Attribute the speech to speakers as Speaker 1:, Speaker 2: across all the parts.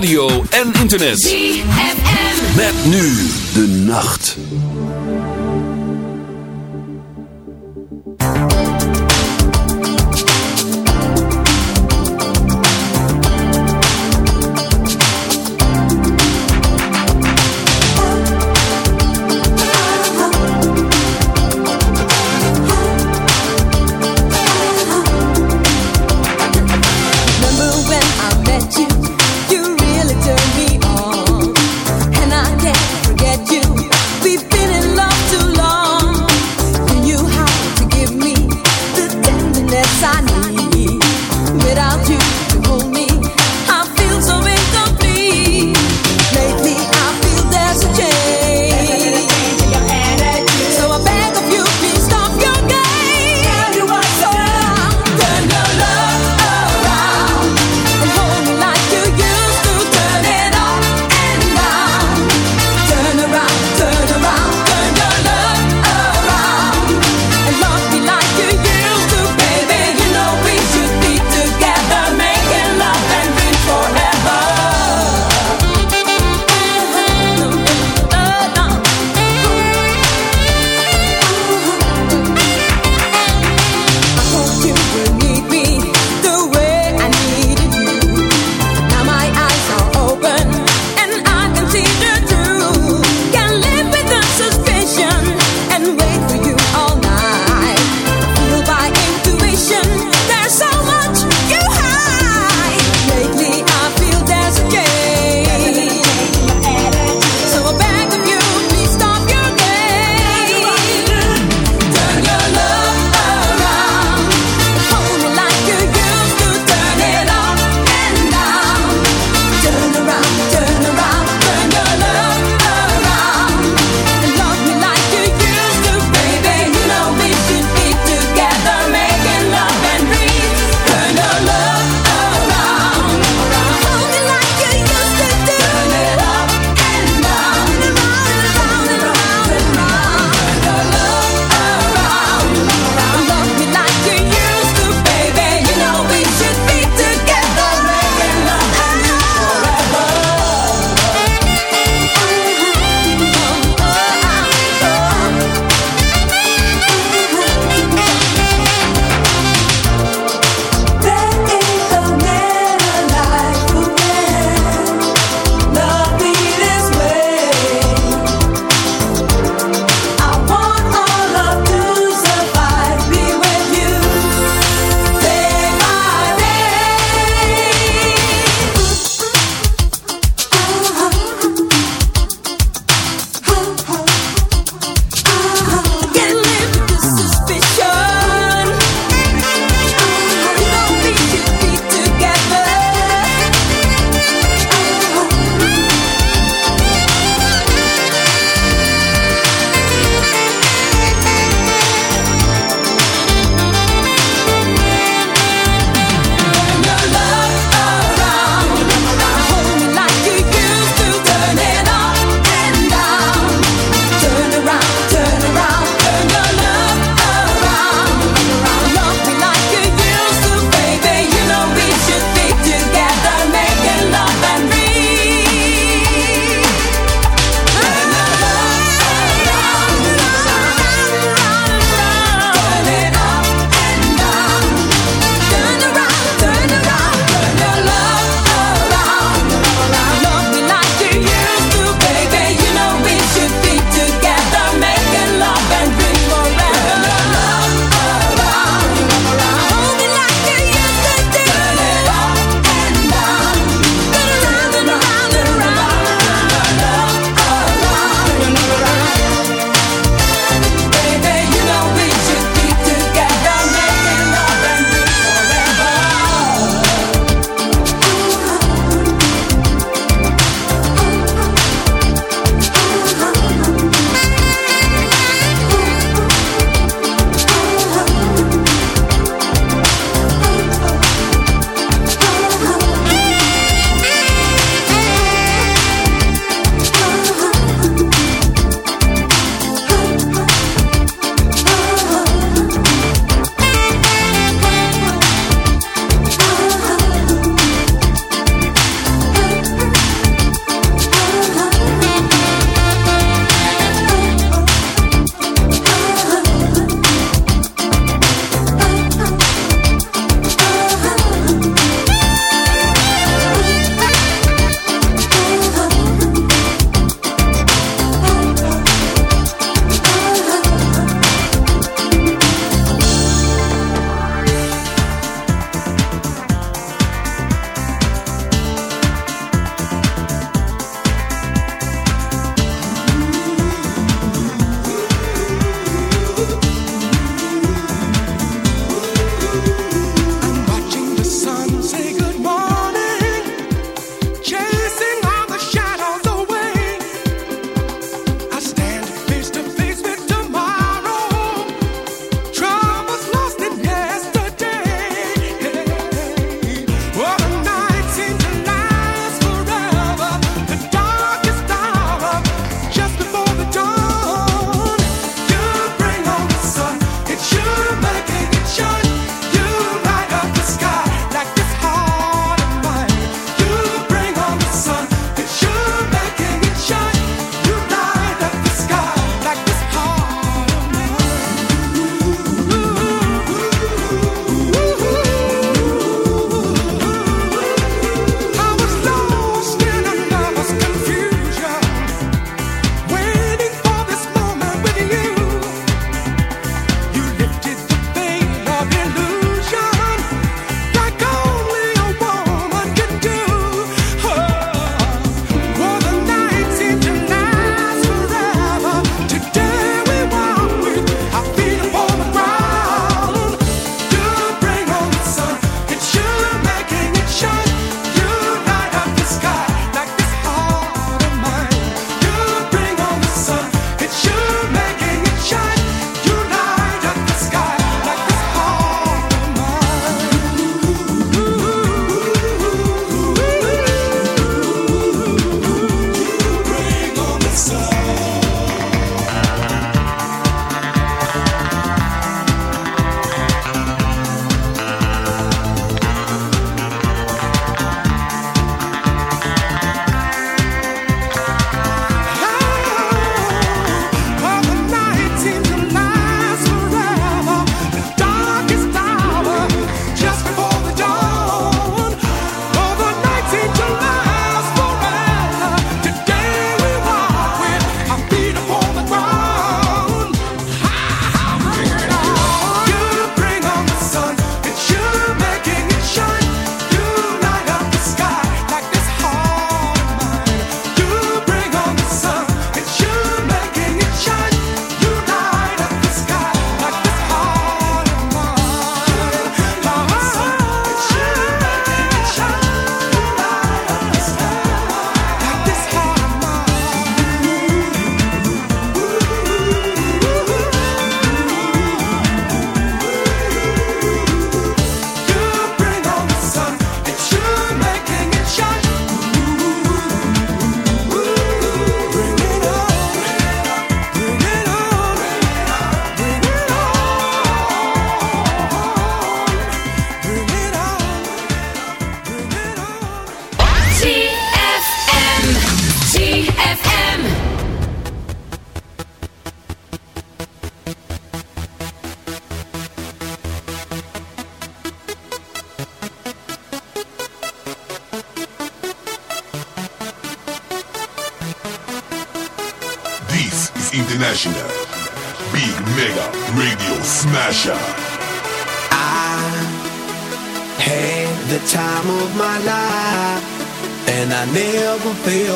Speaker 1: Radio en internet.
Speaker 2: ZFM.
Speaker 1: Met nu de nacht.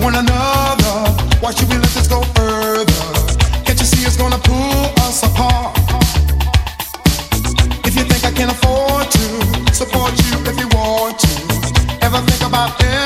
Speaker 3: one another. Why should we let this go further? Can't you see it's gonna pull us apart? If you think I can afford to support you if you want to, ever think about it?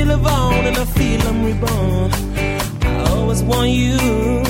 Speaker 4: you
Speaker 5: live on and I feel I'm reborn. I always want you.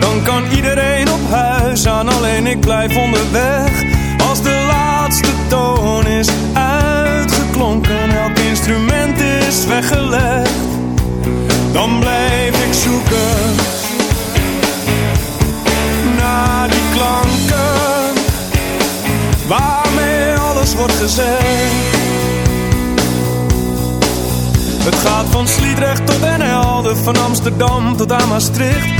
Speaker 5: dan kan iedereen op huis aan, alleen ik blijf onderweg. Als de laatste toon is uitgeklonken, elk instrument is weggelegd, dan blijf ik zoeken naar die klanken waarmee alles wordt gezegd. Het gaat van Sliedrecht tot Den van Amsterdam tot aan Maastricht,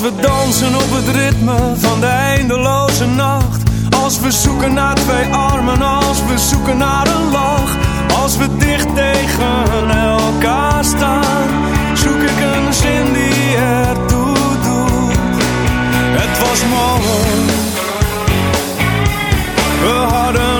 Speaker 5: Als we dansen op het ritme van de eindeloze nacht. Als we zoeken naar twee armen, als we zoeken naar een lach. Als we dicht tegen elkaar staan, zoek ik een zin die ertoe doet. Het was mooi, we hadden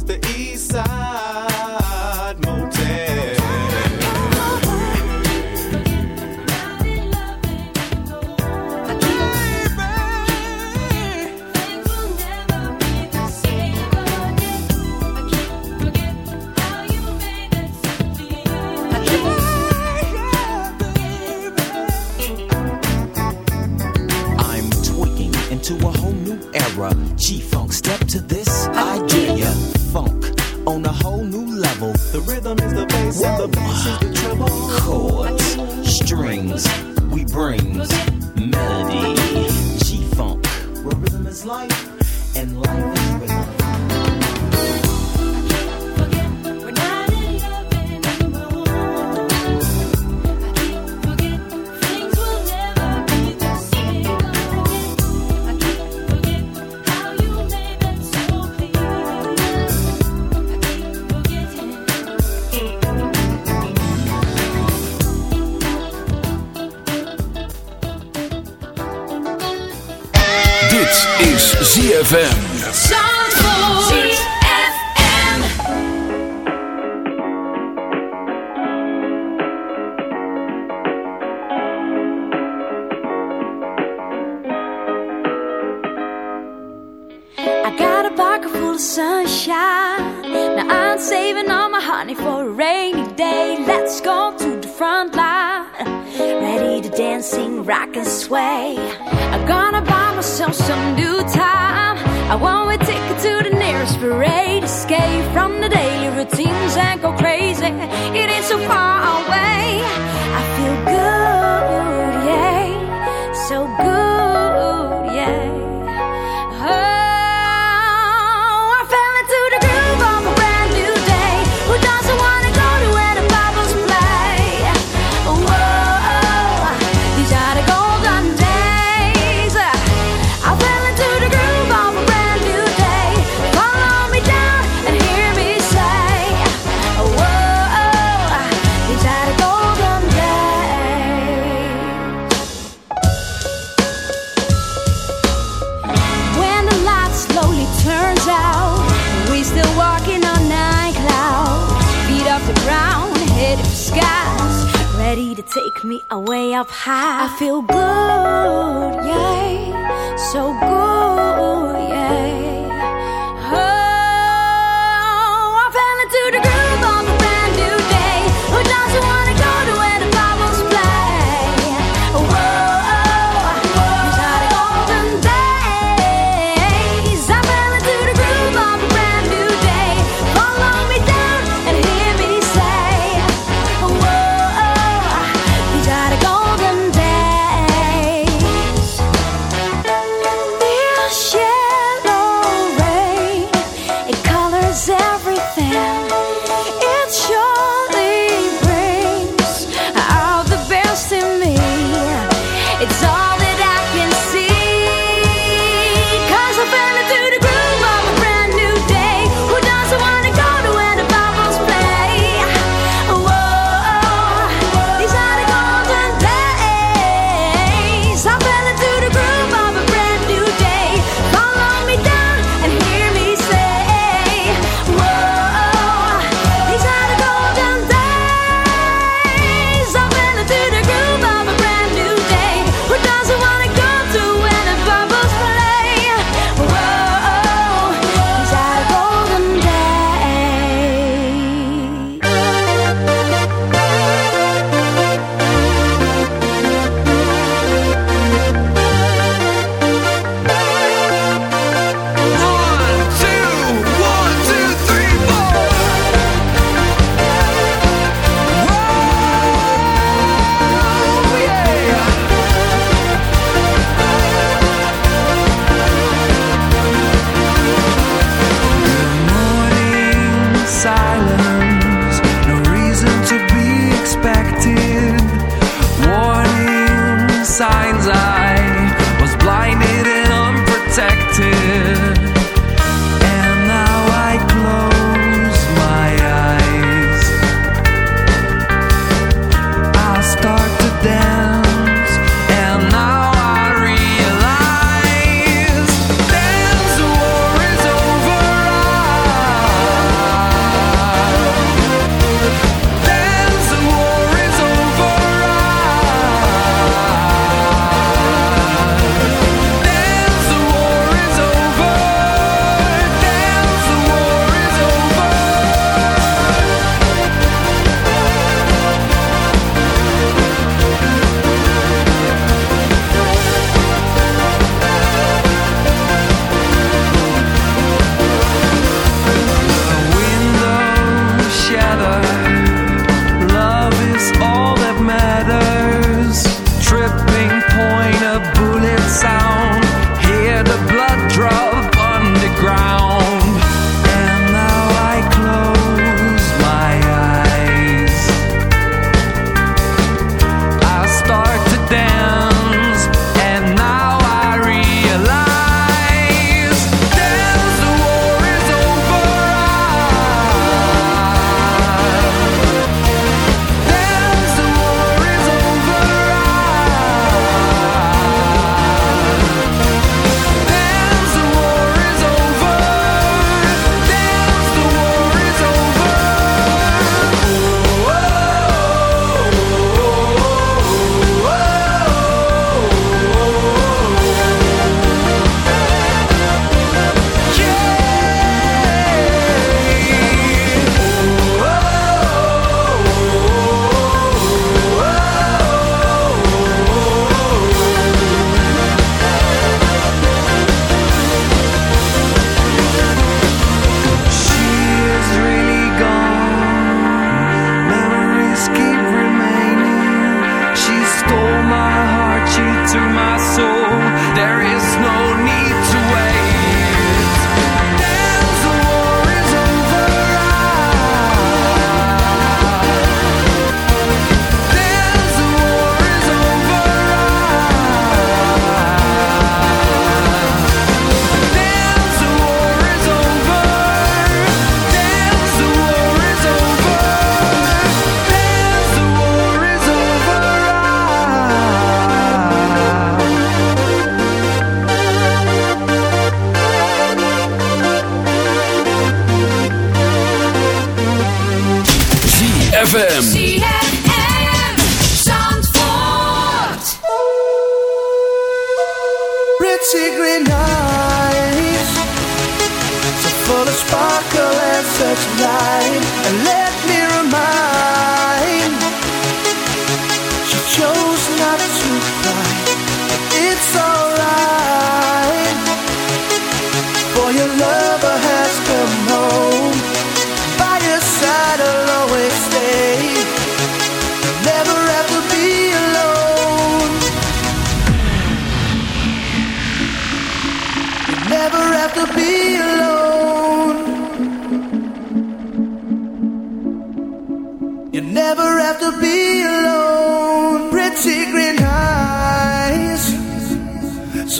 Speaker 1: ZFM.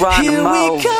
Speaker 6: Geronimo
Speaker 7: Here we go. Come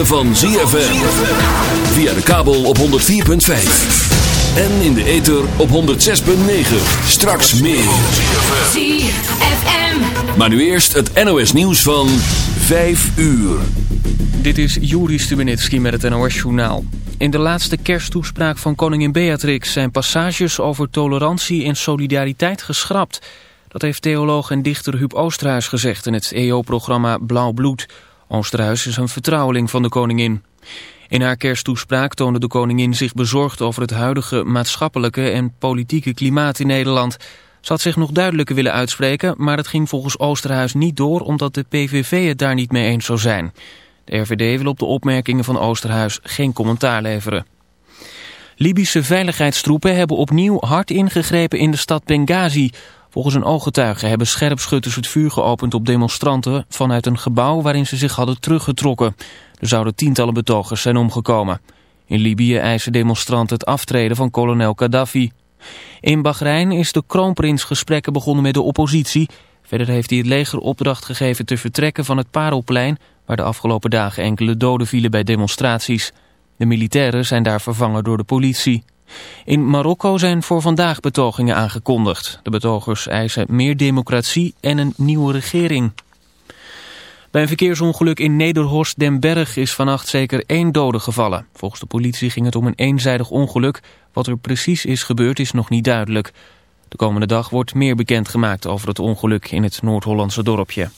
Speaker 8: ritme van ZFM. Via de kabel op 104.5. En in de ether op 106.9. Straks meer.
Speaker 1: ZFM.
Speaker 8: Maar nu eerst het NOS nieuws van 5 uur.
Speaker 9: Dit is Juri Stubenitski met het NOS-journaal. In de laatste kersttoespraak van koningin Beatrix zijn passages over tolerantie en solidariteit geschrapt. Dat heeft theoloog en dichter Huub Oosterhuis gezegd in het EO-programma Blauw Bloed. Oosterhuis is een vertrouweling van de koningin. In haar kersttoespraak toonde de koningin zich bezorgd over het huidige maatschappelijke en politieke klimaat in Nederland. Ze had zich nog duidelijker willen uitspreken, maar dat ging volgens Oosterhuis niet door omdat de PVV het daar niet mee eens zou zijn. De RVD wil op de opmerkingen van Oosterhuis geen commentaar leveren. Libische veiligheidstroepen hebben opnieuw hard ingegrepen in de stad Benghazi. Volgens een ooggetuige hebben scherpschutters het vuur geopend op demonstranten vanuit een gebouw waarin ze zich hadden teruggetrokken. Er zouden tientallen betogers zijn omgekomen. In Libië eisen demonstranten het aftreden van kolonel Gaddafi. In Bahrein is de kroonprins gesprekken begonnen met de oppositie. Verder heeft hij het leger opdracht gegeven te vertrekken van het Parelplein... waar de afgelopen dagen enkele doden vielen bij demonstraties. De militairen zijn daar vervangen door de politie. In Marokko zijn voor vandaag betogingen aangekondigd. De betogers eisen meer democratie en een nieuwe regering. Bij een verkeersongeluk in Nederhorst den Berg is vannacht zeker één dode gevallen. Volgens de politie ging het om een eenzijdig ongeluk. Wat er precies is gebeurd is nog niet duidelijk. De komende dag wordt meer bekendgemaakt over het ongeluk in het Noord-Hollandse dorpje.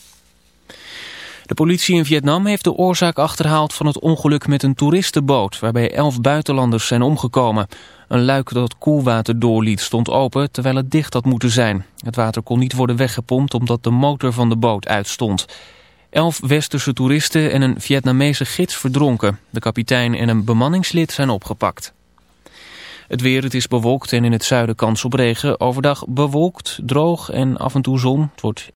Speaker 9: De politie in Vietnam heeft de oorzaak achterhaald van het ongeluk met een toeristenboot... waarbij elf buitenlanders zijn omgekomen. Een luik dat koelwater doorliet stond open terwijl het dicht had moeten zijn. Het water kon niet worden weggepompt omdat de motor van de boot uitstond. Elf westerse toeristen en een Vietnamese gids verdronken. De kapitein en een bemanningslid zijn opgepakt. Het weer, het is bewolkt en in het zuiden kans op regen. Overdag bewolkt, droog en af en toe zon. Het wordt